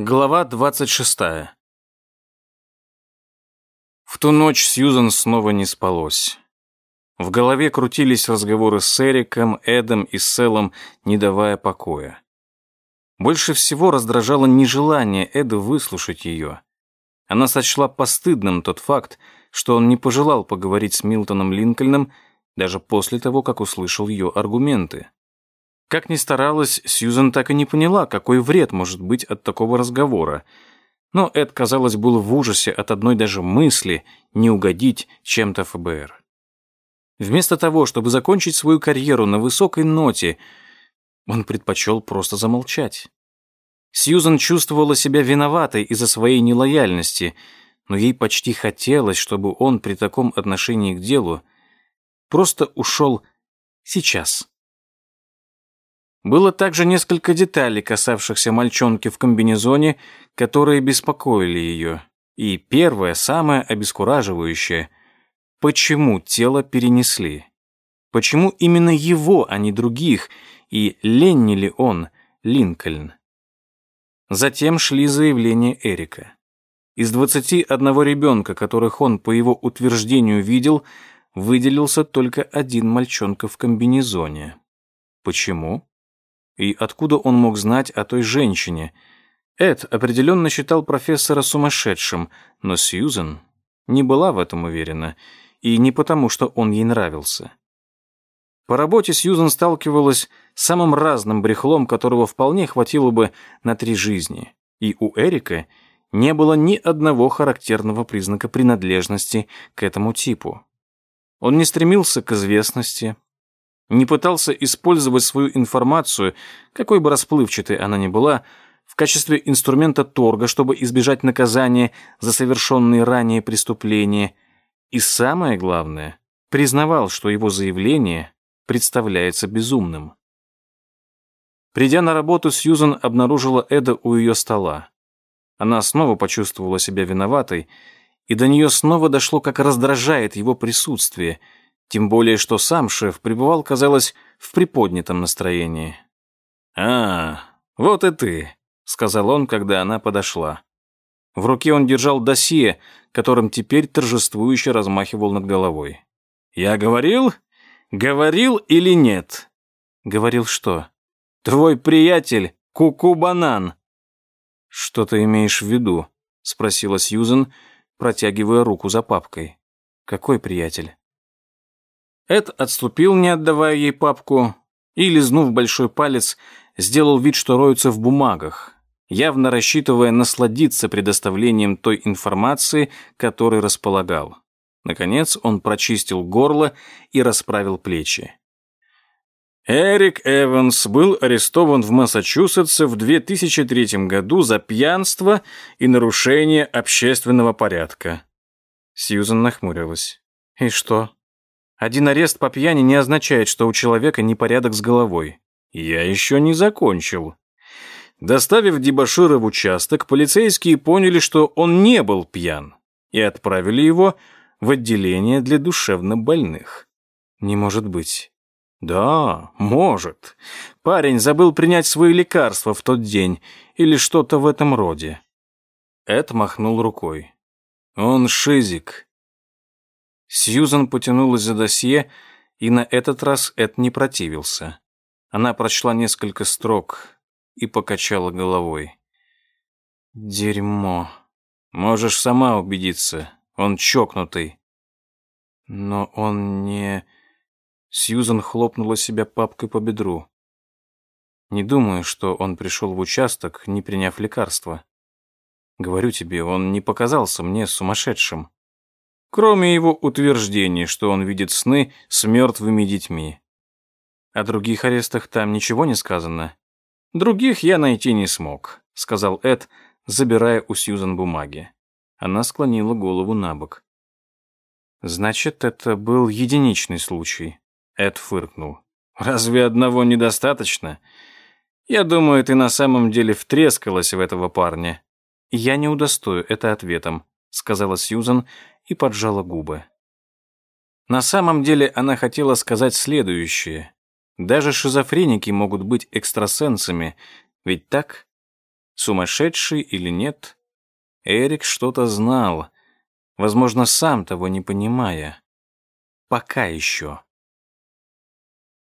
Глава 26. В ту ночь Сьюзан снова не спалось. В голове крутились разговоры с Эриком, Эдом и Селом, не давая покоя. Больше всего раздражало нежелание Эда выслушать ее. Она сочла постыдным тот факт, что он не пожелал поговорить с Милтоном Линкольном даже после того, как услышал ее аргументы. Как ни старалась, Сьюзен так и не поняла, какой вред может быть от такого разговора. Но Эд, казалось, был в ужасе от одной даже мысли не угодить чем-то ФБР. Вместо того, чтобы закончить свою карьеру на высокой ноте, он предпочел просто замолчать. Сьюзан чувствовала себя виноватой из-за своей нелояльности, но ей почти хотелось, чтобы он при таком отношении к делу просто ушел сейчас. Было также несколько деталей, касавшихся мальчонки в комбинезоне, которые беспокоили ее. И первое, самое обескураживающее – почему тело перенесли? Почему именно его, а не других, и Ленни ли он, Линкольн? Затем шли заявления Эрика. Из 21 ребенка, которых он, по его утверждению, видел, выделился только один мальчонка в комбинезоне. Почему? И откуда он мог знать о той женщине? Эд определенно считал профессора сумасшедшим, но Сьюзен не была в этом уверена, и не потому, что он ей нравился. По работе Сьюзен сталкивалась с самым разным брехлом, которого вполне хватило бы на три жизни. И у Эрика не было ни одного характерного признака принадлежности к этому типу. Он не стремился к известности, не пытался использовать свою информацию, какой бы расплывчатой она ни была, в качестве инструмента торга, чтобы избежать наказания за совершенные ранее преступления. И самое главное, признавал, что его заявление представляется безумным. Придя на работу, Сьюзан обнаружила Эда у ее стола. Она снова почувствовала себя виноватой, и до нее снова дошло, как раздражает его присутствие – тем более, что сам шеф пребывал, казалось, в приподнятом настроении. «А, вот и ты», — сказал он, когда она подошла. В руке он держал досье, которым теперь торжествующе размахивал над головой. «Я говорил? Говорил или нет?» «Говорил что?» «Твой приятель Куку-банан». «Что ты имеешь в виду?» — спросила Сьюзен, протягивая руку за папкой. «Какой приятель?» Эд отступил, не отдавая ей папку, и, лизнув большой палец, сделал вид, что роется в бумагах, явно рассчитывая насладиться предоставлением той информации, которой располагал. Наконец он прочистил горло и расправил плечи. Эрик Эванс был арестован в Массачусетсе в 2003 году за пьянство и нарушение общественного порядка. Сьюзан нахмурилась. «И что?» Один арест по пьяни не означает, что у человека непорядок с головой. Я еще не закончил. Доставив дебошира в участок, полицейские поняли, что он не был пьян, и отправили его в отделение для душевнобольных. Не может быть. Да, может. Парень забыл принять свои лекарства в тот день или что-то в этом роде. Эд махнул рукой. Он шизик. Сьюзан потянулась за досье, и на этот раз Эд не противился. Она прочла несколько строк и покачала головой. «Дерьмо. Можешь сама убедиться. Он чокнутый». «Но он не...» Сьюзан хлопнула себя папкой по бедру. «Не думаю, что он пришел в участок, не приняв лекарства. Говорю тебе, он не показался мне сумасшедшим кроме его утверждений, что он видит сны с мертвыми детьми. О других арестах там ничего не сказано. Других я найти не смог, сказал Эд, забирая у Сьюзан бумаги. Она склонила голову на бок. Значит, это был единичный случай. Эд фыркнул. Разве одного недостаточно? Я думаю, ты на самом деле втрескалась в этого парня. Я не удостою это ответом, сказала Сьюзан и поджала губы. На самом деле она хотела сказать следующее. Даже шизофреники могут быть экстрасенсами, ведь так? Сумасшедший или нет, Эрик что-то знал, возможно, сам того не понимая. Пока еще.